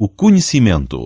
o conhecimento.